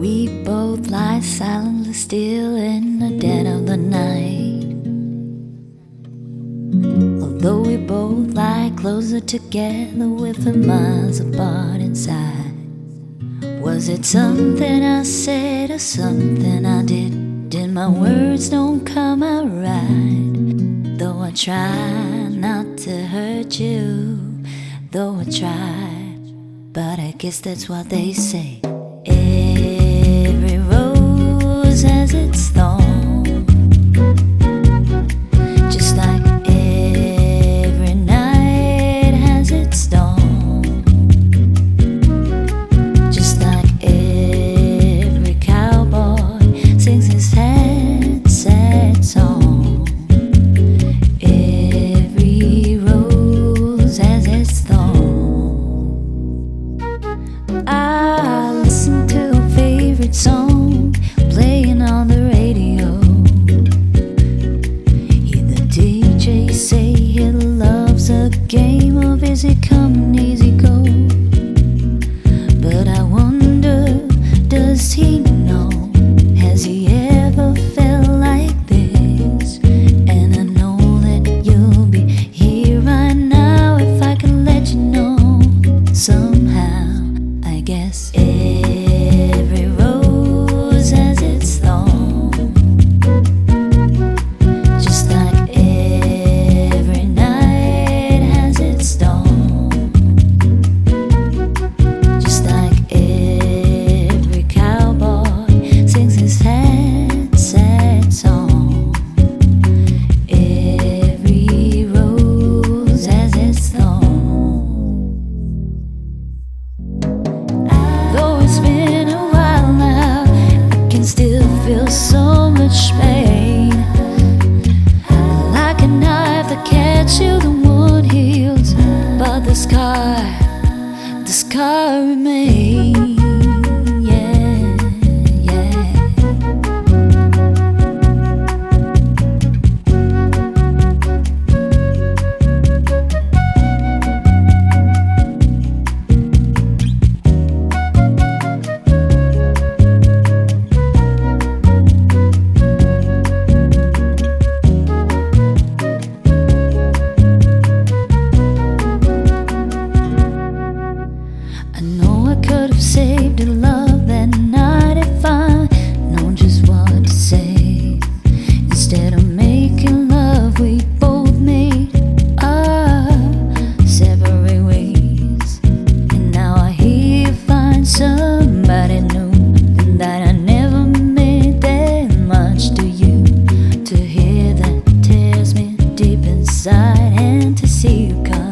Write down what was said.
We both lie silently still in the dead of the night. Although we both lie closer together, we're miles apart inside. Was it something I said or something I did? Did my words don't come out right? Though I try not to hurt you though I try. But I guess that's what they say. Every rose has its thorn. music come know I could have saved your love that night if I known just what to say. Instead of making love, we both made our separate ways. And now I hear you find somebody new, and that I never meant that much to you. To hear that tears me deep inside, and to see you come.